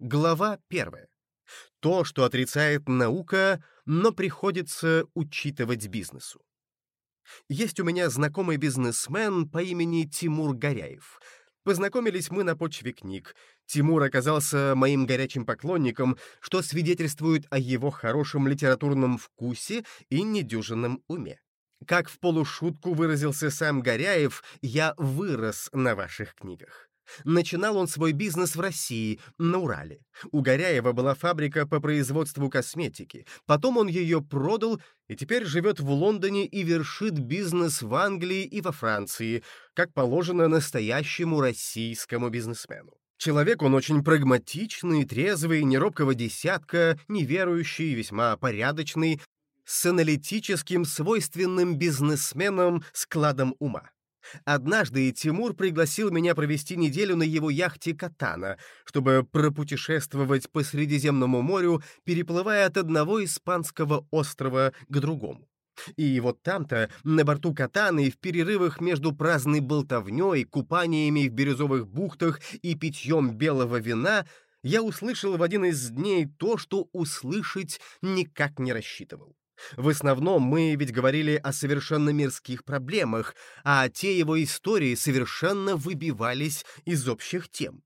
Глава первая. То, что отрицает наука, но приходится учитывать бизнесу. Есть у меня знакомый бизнесмен по имени Тимур Горяев. Познакомились мы на почве книг. Тимур оказался моим горячим поклонником, что свидетельствует о его хорошем литературном вкусе и недюжинном уме. Как в полушутку выразился сам Горяев, я вырос на ваших книгах. Начинал он свой бизнес в России, на Урале. У Горяева была фабрика по производству косметики. Потом он ее продал и теперь живет в Лондоне и вершит бизнес в Англии и во Франции, как положено настоящему российскому бизнесмену. Человек он очень прагматичный, трезвый, неробкого десятка, неверующий, весьма порядочный, с аналитическим, свойственным бизнесменам складом ума. Однажды Тимур пригласил меня провести неделю на его яхте «Катана», чтобы пропутешествовать по Средиземному морю, переплывая от одного испанского острова к другому. И вот там-то, на борту Катаны, в перерывах между праздной болтовней, купаниями в бирюзовых бухтах и питьем белого вина, я услышал в один из дней то, что услышать никак не рассчитывал. В основном мы ведь говорили о совершенно мирских проблемах, а те его истории совершенно выбивались из общих тем.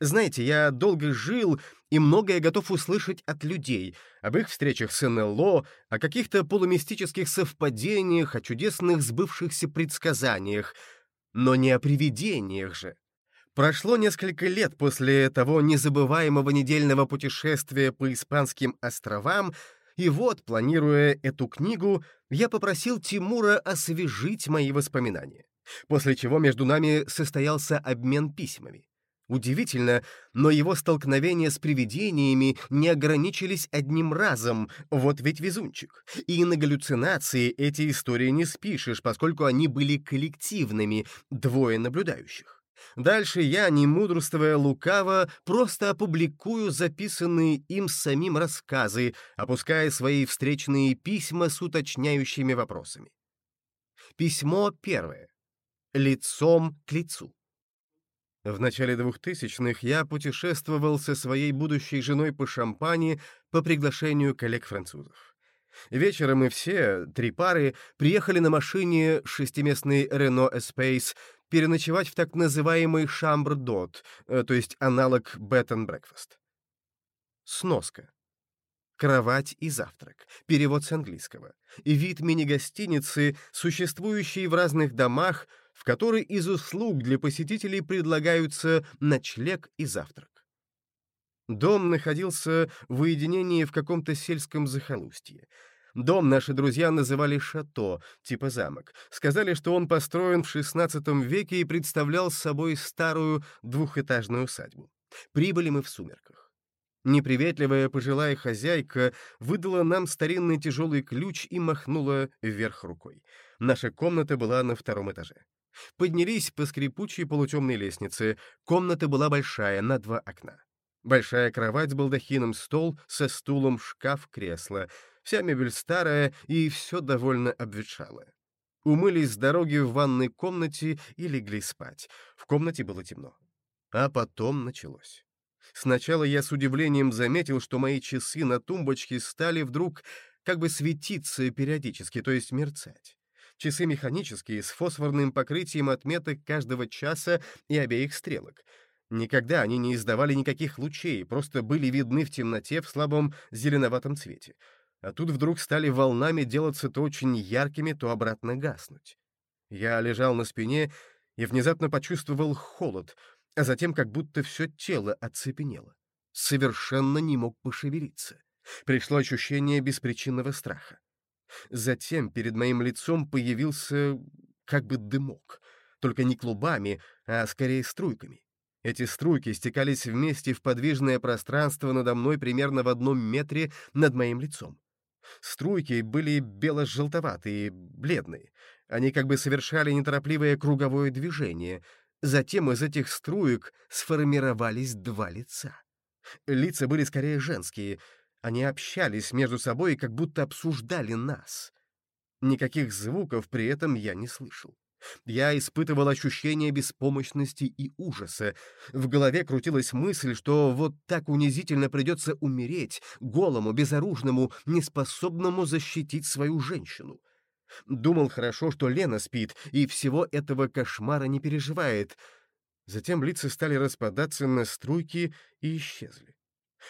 Знаете, я долго жил и многое готов услышать от людей, об их встречах с НЛО, о каких-то полумистических совпадениях, о чудесных сбывшихся предсказаниях, но не о привидениях же. Прошло несколько лет после того незабываемого недельного путешествия по Испанским островам, и вот, планируя эту книгу, я попросил Тимура освежить мои воспоминания, после чего между нами состоялся обмен письмами. Удивительно, но его столкновения с привидениями не ограничились одним разом, вот ведь везунчик. И на галлюцинации эти истории не спишешь, поскольку они были коллективными, двое наблюдающих. Дальше я, не мудрствуя лукаво, просто опубликую записанные им самим рассказы, опуская свои встречные письма с уточняющими вопросами. Письмо первое. Лицом к лицу. В начале двухтысячных я путешествовал со своей будущей женой по Шампани по приглашению коллег-французов. Вечером мы все, три пары, приехали на машине шестиместной Renault Espace переночевать в так называемый шамбр-дот, э, то есть аналог breakfast. Сноска. Кровать и завтрак. Перевод с английского. Вид мини-гостиницы, существующий в разных домах, в которой из услуг для посетителей предлагаются ночлег и завтрак. Дом находился в уединении в каком-то сельском захолустье. Дом наши друзья называли «шато», типа замок. Сказали, что он построен в XVI веке и представлял собой старую двухэтажную усадьбу. Прибыли мы в сумерках. Неприветливая пожилая хозяйка выдала нам старинный тяжелый ключ и махнула вверх рукой. Наша комната была на втором этаже. Поднялись по скрипучей полутемной лестнице. Комната была большая, на два окна. Большая кровать с балдахином, стол со стулом, шкаф, кресло — Вся мебель старая и все довольно обветшалое. Умылись с дороги в ванной комнате и легли спать. В комнате было темно. А потом началось. Сначала я с удивлением заметил, что мои часы на тумбочке стали вдруг как бы светиться периодически, то есть мерцать. Часы механические, с фосфорным покрытием отметок каждого часа и обеих стрелок. Никогда они не издавали никаких лучей, просто были видны в темноте в слабом зеленоватом цвете а тут вдруг стали волнами делаться то очень яркими, то обратно гаснуть. Я лежал на спине и внезапно почувствовал холод, а затем как будто все тело оцепенело. Совершенно не мог пошевелиться. Пришло ощущение беспричинного страха. Затем перед моим лицом появился как бы дымок, только не клубами, а скорее струйками. Эти струйки стекались вместе в подвижное пространство надо мной примерно в одном метре над моим лицом. Струйки были бело-желтоватые, бледные. Они как бы совершали неторопливое круговое движение. Затем из этих струек сформировались два лица. Лица были скорее женские. Они общались между собой и как будто обсуждали нас. Никаких звуков при этом я не слышал. Я испытывал ощущение беспомощности и ужаса. В голове крутилась мысль, что вот так унизительно придется умереть, голому, безоружному, неспособному защитить свою женщину. Думал хорошо, что Лена спит, и всего этого кошмара не переживает. Затем лица стали распадаться на струйки и исчезли.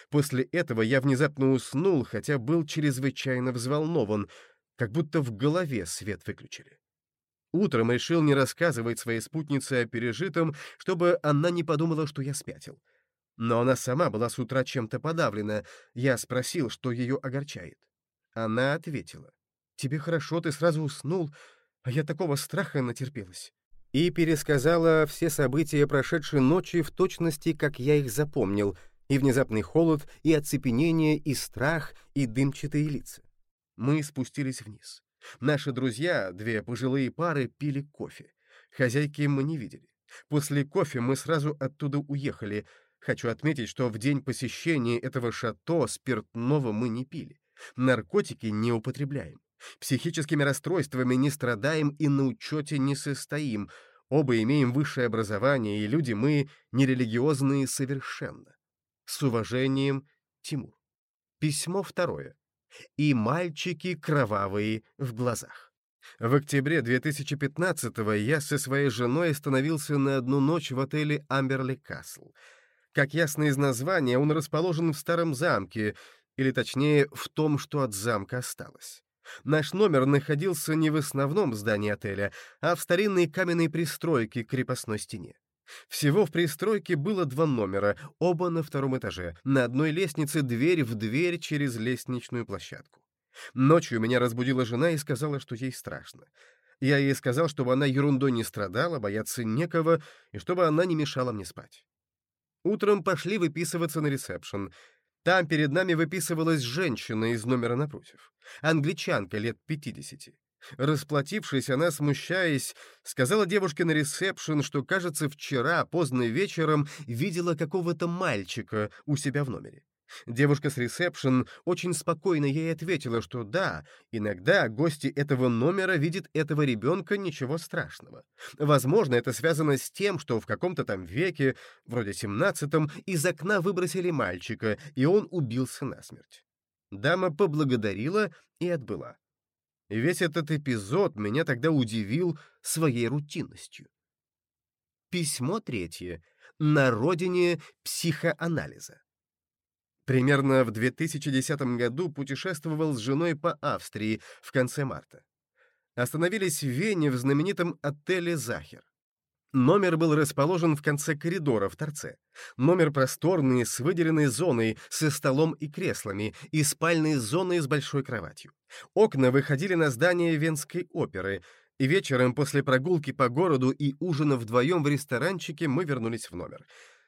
После этого я внезапно уснул, хотя был чрезвычайно взволнован, как будто в голове свет выключили. Утром решил не рассказывать своей спутнице о пережитом, чтобы она не подумала, что я спятил. Но она сама была с утра чем-то подавлена. Я спросил, что ее огорчает. Она ответила. «Тебе хорошо, ты сразу уснул, а я такого страха натерпелась». И пересказала все события прошедшей ночи в точности, как я их запомнил, и внезапный холод, и оцепенение, и страх, и дымчатые лица. Мы спустились вниз. Наши друзья, две пожилые пары, пили кофе. Хозяйки мы не видели. После кофе мы сразу оттуда уехали. Хочу отметить, что в день посещения этого шато спиртного мы не пили. Наркотики не употребляем. Психическими расстройствами не страдаем и на учете не состоим. Оба имеем высшее образование, и люди мы нерелигиозные совершенно. С уважением, Тимур. Письмо второе и мальчики кровавые в глазах. В октябре 2015-го я со своей женой остановился на одну ночь в отеле «Амберли Касл». Как ясно из названия, он расположен в старом замке, или точнее, в том, что от замка осталось. Наш номер находился не в основном здании отеля, а в старинной каменной пристройке к крепостной стене. Всего в пристройке было два номера, оба на втором этаже. На одной лестнице дверь в дверь через лестничную площадку. Ночью меня разбудила жена и сказала, что ей страшно. Я ей сказал, чтобы она ерундой не страдала, бояться некого, и чтобы она не мешала мне спать. Утром пошли выписываться на ресепшн. Там перед нами выписывалась женщина из номера напротив. Англичанка лет 50. Расплатившись, она, смущаясь, сказала девушке на ресепшн, что, кажется, вчера, поздно вечером, видела какого-то мальчика у себя в номере. Девушка с ресепшн очень спокойно ей ответила, что да, иногда гости этого номера видят этого ребенка, ничего страшного. Возможно, это связано с тем, что в каком-то там веке, вроде семнадцатом, из окна выбросили мальчика, и он убился насмерть. Дама поблагодарила и отбыла. И весь этот эпизод меня тогда удивил своей рутинностью. Письмо третье. На родине психоанализа. Примерно в 2010 году путешествовал с женой по Австрии в конце марта. Остановились в Вене в знаменитом отеле «Захер». Номер был расположен в конце коридора в торце. Номер просторный, с выделенной зоной, со столом и креслами, и спальной зоной с большой кроватью. Окна выходили на здание Венской оперы, и вечером после прогулки по городу и ужина вдвоем в ресторанчике мы вернулись в номер.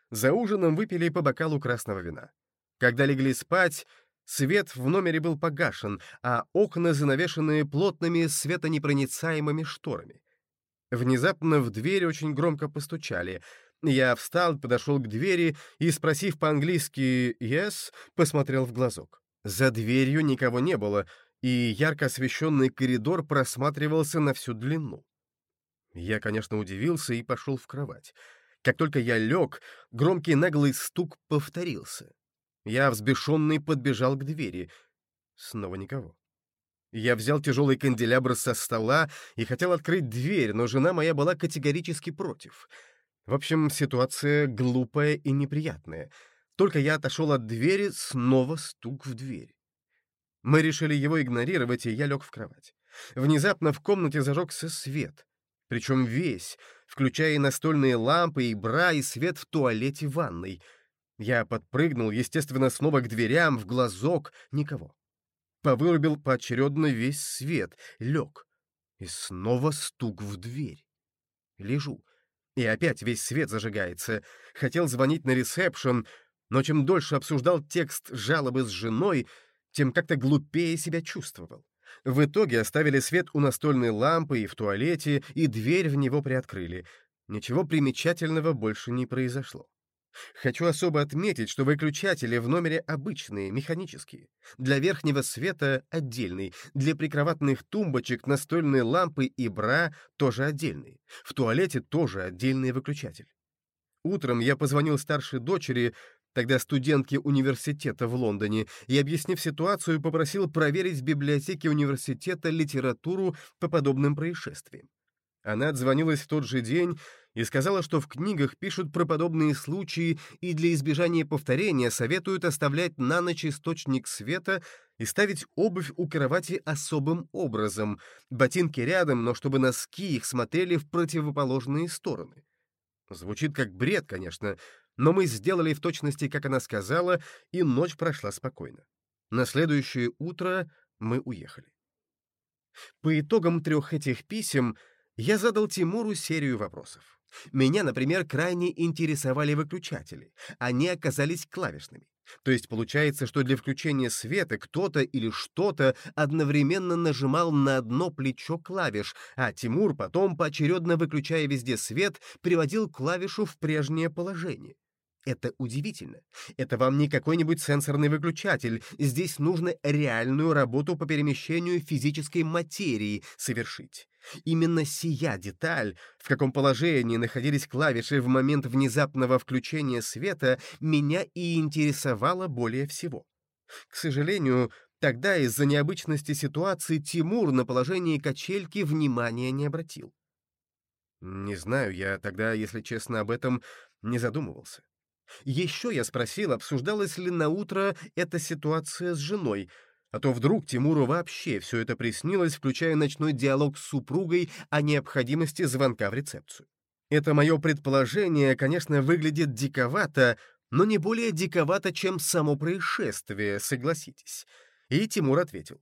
За ужином выпили по бокалу красного вина. Когда легли спать, свет в номере был погашен, а окна занавешены плотными светонепроницаемыми шторами. Внезапно в дверь очень громко постучали. Я встал, подошел к двери и, спросив по-английски «yes», посмотрел в глазок. За дверью никого не было, и ярко освещенный коридор просматривался на всю длину. Я, конечно, удивился и пошел в кровать. Как только я лег, громкий наглый стук повторился. Я, взбешенный, подбежал к двери. Снова никого. Я взял тяжелый канделябр со стола и хотел открыть дверь, но жена моя была категорически против. В общем, ситуация глупая и неприятная. Только я отошел от двери, снова стук в дверь. Мы решили его игнорировать, и я лег в кровать. Внезапно в комнате зажегся свет. Причем весь, включая и настольные лампы, и бра, и свет в туалете ванной. Я подпрыгнул, естественно, снова к дверям, в глазок — никого повырубил поочередно весь свет, лег. И снова стук в дверь. Лежу. И опять весь свет зажигается. Хотел звонить на ресепшн, но чем дольше обсуждал текст жалобы с женой, тем как-то глупее себя чувствовал. В итоге оставили свет у настольной лампы и в туалете, и дверь в него приоткрыли. Ничего примечательного больше не произошло. Хочу особо отметить, что выключатели в номере обычные, механические. Для верхнего света — отдельный, для прикроватных тумбочек, настольной лампы и бра — тоже отдельный. В туалете тоже отдельный выключатель. Утром я позвонил старшей дочери, тогда студентке университета в Лондоне, и, объяснив ситуацию, попросил проверить в библиотеке университета литературу по подобным происшествиям. Она отзвонилась в тот же день и сказала, что в книгах пишут про подобные случаи и для избежания повторения советуют оставлять на ночь источник света и ставить обувь у кровати особым образом, ботинки рядом, но чтобы носки их смотрели в противоположные стороны. Звучит как бред, конечно, но мы сделали в точности, как она сказала, и ночь прошла спокойно. На следующее утро мы уехали. По итогам трех этих писем я задал Тимуру серию вопросов. Меня, например, крайне интересовали выключатели. Они оказались клавишными. То есть получается, что для включения света кто-то или что-то одновременно нажимал на одно плечо клавиш, а Тимур потом, поочередно выключая везде свет, приводил клавишу в прежнее положение. Это удивительно. Это вам не какой-нибудь сенсорный выключатель. Здесь нужно реальную работу по перемещению физической материи совершить. Именно сия деталь, в каком положении находились клавиши в момент внезапного включения света, меня и интересовала более всего. К сожалению, тогда из-за необычности ситуации Тимур на положении качельки внимания не обратил. Не знаю, я тогда, если честно, об этом не задумывался. Еще я спросил, обсуждалась ли на утро эта ситуация с женой, а то вдруг Тимуру вообще все это приснилось, включая ночной диалог с супругой о необходимости звонка в рецепцию. Это мое предположение, конечно, выглядит диковато, но не более диковато, чем само происшествие, согласитесь. И Тимур ответил.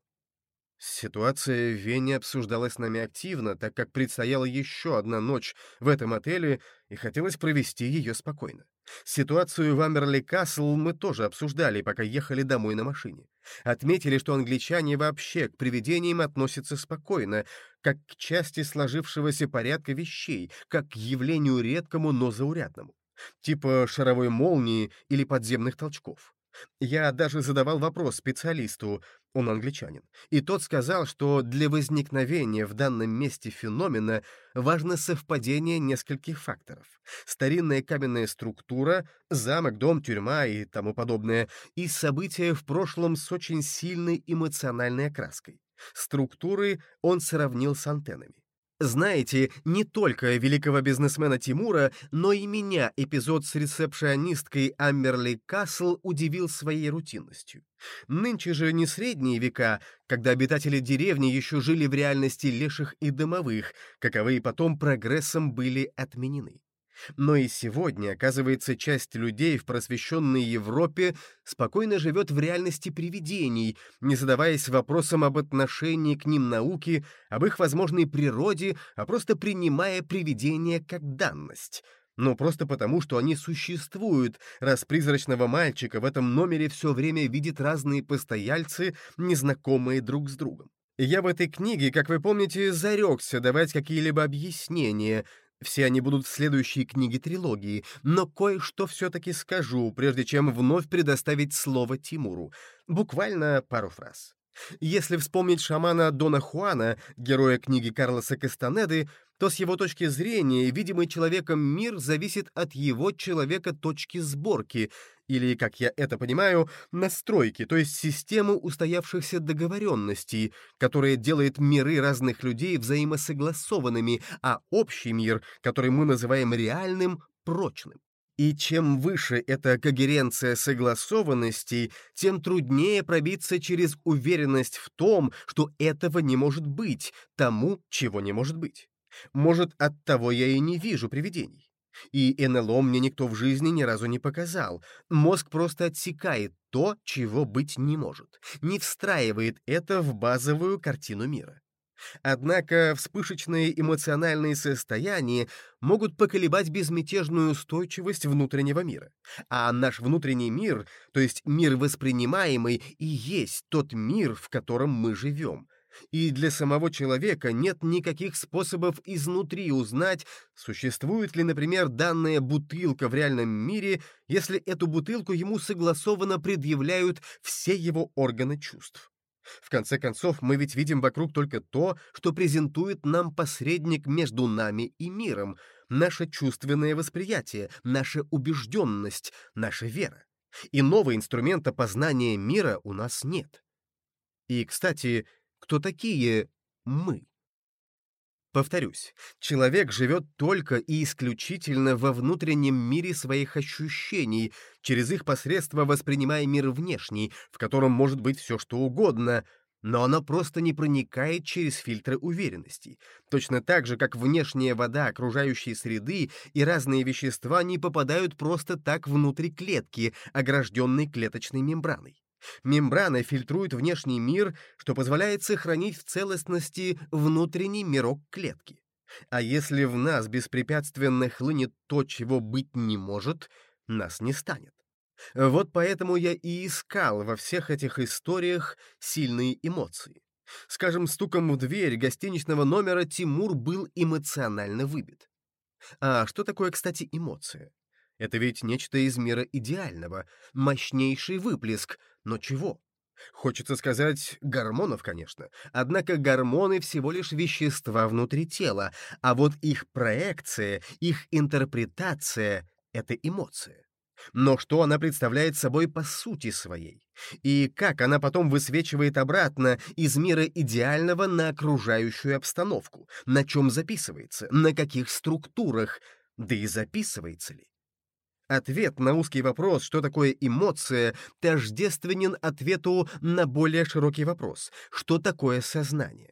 Ситуация в Вене обсуждалась нами активно, так как предстояла еще одна ночь в этом отеле, и хотелось провести ее спокойно. Ситуацию в Амерли Касл мы тоже обсуждали, пока ехали домой на машине. Отметили, что англичане вообще к привидениям относятся спокойно, как к части сложившегося порядка вещей, как к явлению редкому, но заурядному. Типа шаровой молнии или подземных толчков. Я даже задавал вопрос специалисту, он англичанин, и тот сказал, что для возникновения в данном месте феномена важно совпадение нескольких факторов. Старинная каменная структура, замок, дом, тюрьма и тому подобное, и события в прошлом с очень сильной эмоциональной окраской. Структуры он сравнил с антеннами. Знаете, не только великого бизнесмена Тимура, но и меня эпизод с ресепшионисткой Амберли Касл удивил своей рутинностью. Нынче же не средние века, когда обитатели деревни еще жили в реальности леших и домовых, каковые потом прогрессом были отменены. Но и сегодня, оказывается, часть людей в просвещенной Европе спокойно живет в реальности привидений, не задаваясь вопросом об отношении к ним науки, об их возможной природе, а просто принимая привидения как данность. Но просто потому, что они существуют, раз призрачного мальчика в этом номере все время видят разные постояльцы, незнакомые друг с другом. Я в этой книге, как вы помните, зарекся давать какие-либо объяснения, все они будут в следующей книге трилогии, но кое-что все-таки скажу, прежде чем вновь предоставить слово Тимуру. Буквально пару фраз. Если вспомнить шамана Дона Хуана, героя книги Карлоса Кастанеды, то с его точки зрения видимый человеком мир зависит от его человека точки сборки, или, как я это понимаю, настройки, то есть систему устоявшихся договоренностей, которая делает миры разных людей взаимосогласованными, а общий мир, который мы называем реальным, прочным. И чем выше эта когеренция согласованностей, тем труднее пробиться через уверенность в том, что этого не может быть, тому, чего не может быть. Может, от того я и не вижу привидений. И НЛО мне никто в жизни ни разу не показал. Мозг просто отсекает то, чего быть не может, не встраивает это в базовую картину мира. Однако вспышечные эмоциональные состояния могут поколебать безмятежную устойчивость внутреннего мира. А наш внутренний мир, то есть мир воспринимаемый, и есть тот мир, в котором мы живем. И для самого человека нет никаких способов изнутри узнать, существует ли, например, данная бутылка в реальном мире, если эту бутылку ему согласованно предъявляют все его органы чувств. В конце концов, мы ведь видим вокруг только то, что презентует нам посредник между нами и миром, наше чувственное восприятие, наша убежденность, наша вера. Иного инструмента познания мира у нас нет. И, кстати, кто такие «мы». Повторюсь, человек живет только и исключительно во внутреннем мире своих ощущений, через их посредство воспринимая мир внешний, в котором может быть все что угодно, но оно просто не проникает через фильтры уверенности. Точно так же, как внешняя вода окружающей среды и разные вещества не попадают просто так внутрь клетки, огражденной клеточной мембраной. Мембрана фильтрует внешний мир, что позволяет сохранить в целостности внутренний мирок клетки. А если в нас беспрепятственно хлынет то, чего быть не может, нас не станет. Вот поэтому я и искал во всех этих историях сильные эмоции. Скажем, стуком в дверь гостиничного номера Тимур был эмоционально выбит. А что такое, кстати, эмоция? Это ведь нечто из мира идеального, мощнейший выплеск, но чего? Хочется сказать, гормонов, конечно. Однако гормоны всего лишь вещества внутри тела, а вот их проекция, их интерпретация — это эмоция. Но что она представляет собой по сути своей? И как она потом высвечивает обратно из мира идеального на окружающую обстановку? На чем записывается? На каких структурах? Да и записывается ли? Ответ на узкий вопрос, что такое эмоция, тождественен ответу на более широкий вопрос, что такое сознание.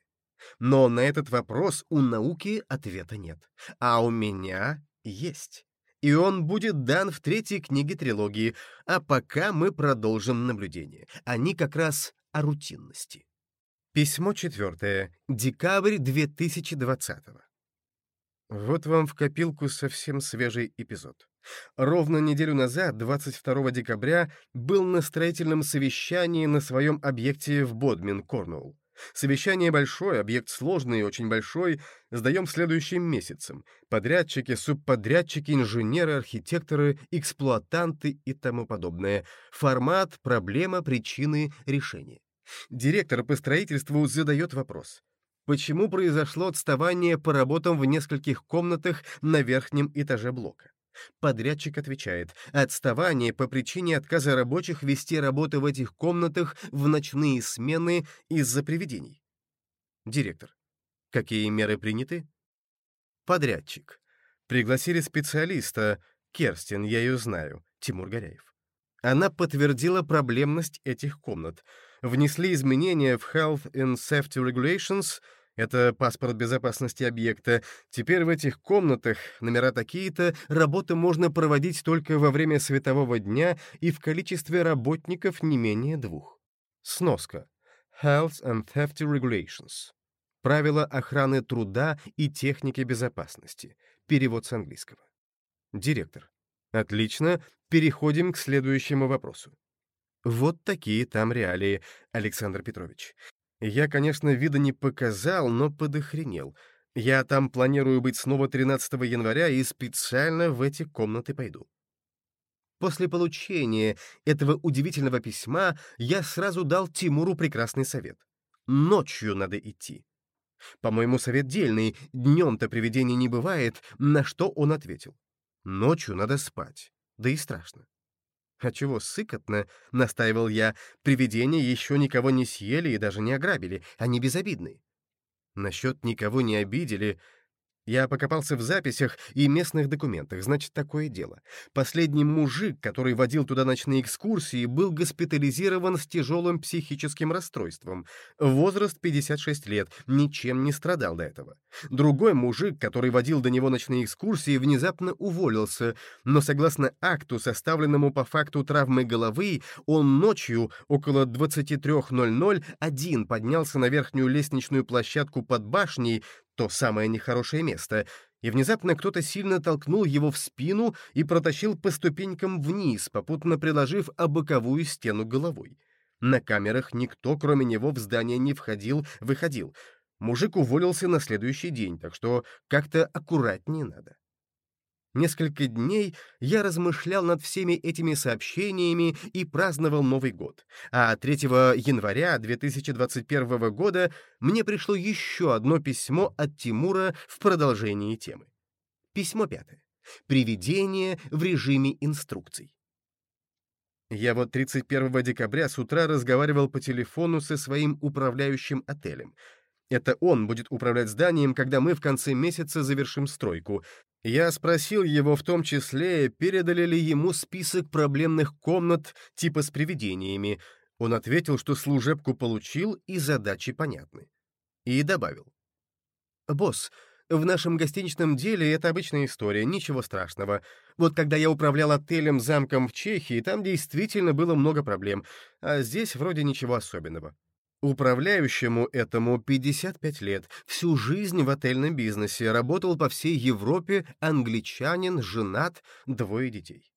Но на этот вопрос у науки ответа нет, а у меня есть. И он будет дан в третьей книге трилогии, а пока мы продолжим наблюдение. Они как раз о рутинности. Письмо четвертое. Декабрь 2020 Вот вам в копилку совсем свежий эпизод. Ровно неделю назад, 22 декабря, был на строительном совещании на своем объекте в Бодмин, Корнуолл. Совещание большое, объект сложный и очень большой, сдаем следующим месяцем. Подрядчики, субподрядчики, инженеры, архитекторы, эксплуатанты и тому подобное. Формат, проблема, причины, решение. Директор по строительству задает вопрос. Почему произошло отставание по работам в нескольких комнатах на верхнем этаже блока? Подрядчик отвечает, отставание по причине отказа рабочих вести работы в этих комнатах в ночные смены из-за привидений. Директор. Какие меры приняты? Подрядчик. Пригласили специалиста, Керстин, я ее знаю, Тимур Горяев. Она подтвердила проблемность этих комнат. Внесли изменения в Health and Safety Regulations — это паспорт безопасности объекта. Теперь в этих комнатах, номера такие-то, работы можно проводить только во время светового дня и в количестве работников не менее двух. Сноска. Health and Safety Regulations. Правила охраны труда и техники безопасности. Перевод с английского. Директор. Отлично. Переходим к следующему вопросу. Вот такие там реалии, Александр Петрович. Я, конечно, вида не показал, но подохренел. Я там планирую быть снова 13 января и специально в эти комнаты пойду. После получения этого удивительного письма я сразу дал Тимуру прекрасный совет. Ночью надо идти. По-моему, совет дельный, днем-то привидений не бывает, на что он ответил. Ночью надо спать, да и страшно. «А чего сыкотно?» — настаивал я. «Привидения еще никого не съели и даже не ограбили. Они безобидны». Насчет «никого не обидели» Я покопался в записях и местных документах, значит, такое дело. Последний мужик, который водил туда ночные экскурсии, был госпитализирован с тяжелым психическим расстройством. Возраст 56 лет, ничем не страдал до этого. Другой мужик, который водил до него ночные экскурсии, внезапно уволился, но согласно акту, составленному по факту травмы головы, он ночью, около 23.00, один поднялся на верхнюю лестничную площадку под башней, то самое нехорошее место, и внезапно кто-то сильно толкнул его в спину и протащил по ступенькам вниз, попутно приложив о боковую стену головой. На камерах никто, кроме него, в здание не входил-выходил. Мужик уволился на следующий день, так что как-то аккуратнее надо. Несколько дней я размышлял над всеми этими сообщениями и праздновал Новый год. А 3 января 2021 года мне пришло еще одно письмо от Тимура в продолжении темы. Письмо пятое. Привидение в режиме инструкций. Я вот 31 декабря с утра разговаривал по телефону со своим управляющим отелем. Это он будет управлять зданием, когда мы в конце месяца завершим стройку. Я спросил его в том числе, передали ли ему список проблемных комнат типа с привидениями. Он ответил, что служебку получил и задачи понятны. И добавил. «Босс, в нашем гостиничном деле это обычная история, ничего страшного. Вот когда я управлял отелем-замком в Чехии, там действительно было много проблем, а здесь вроде ничего особенного. Управляющему этому 55 лет, всю жизнь в отельном бизнесе, работал по всей Европе, англичанин, женат, двое детей.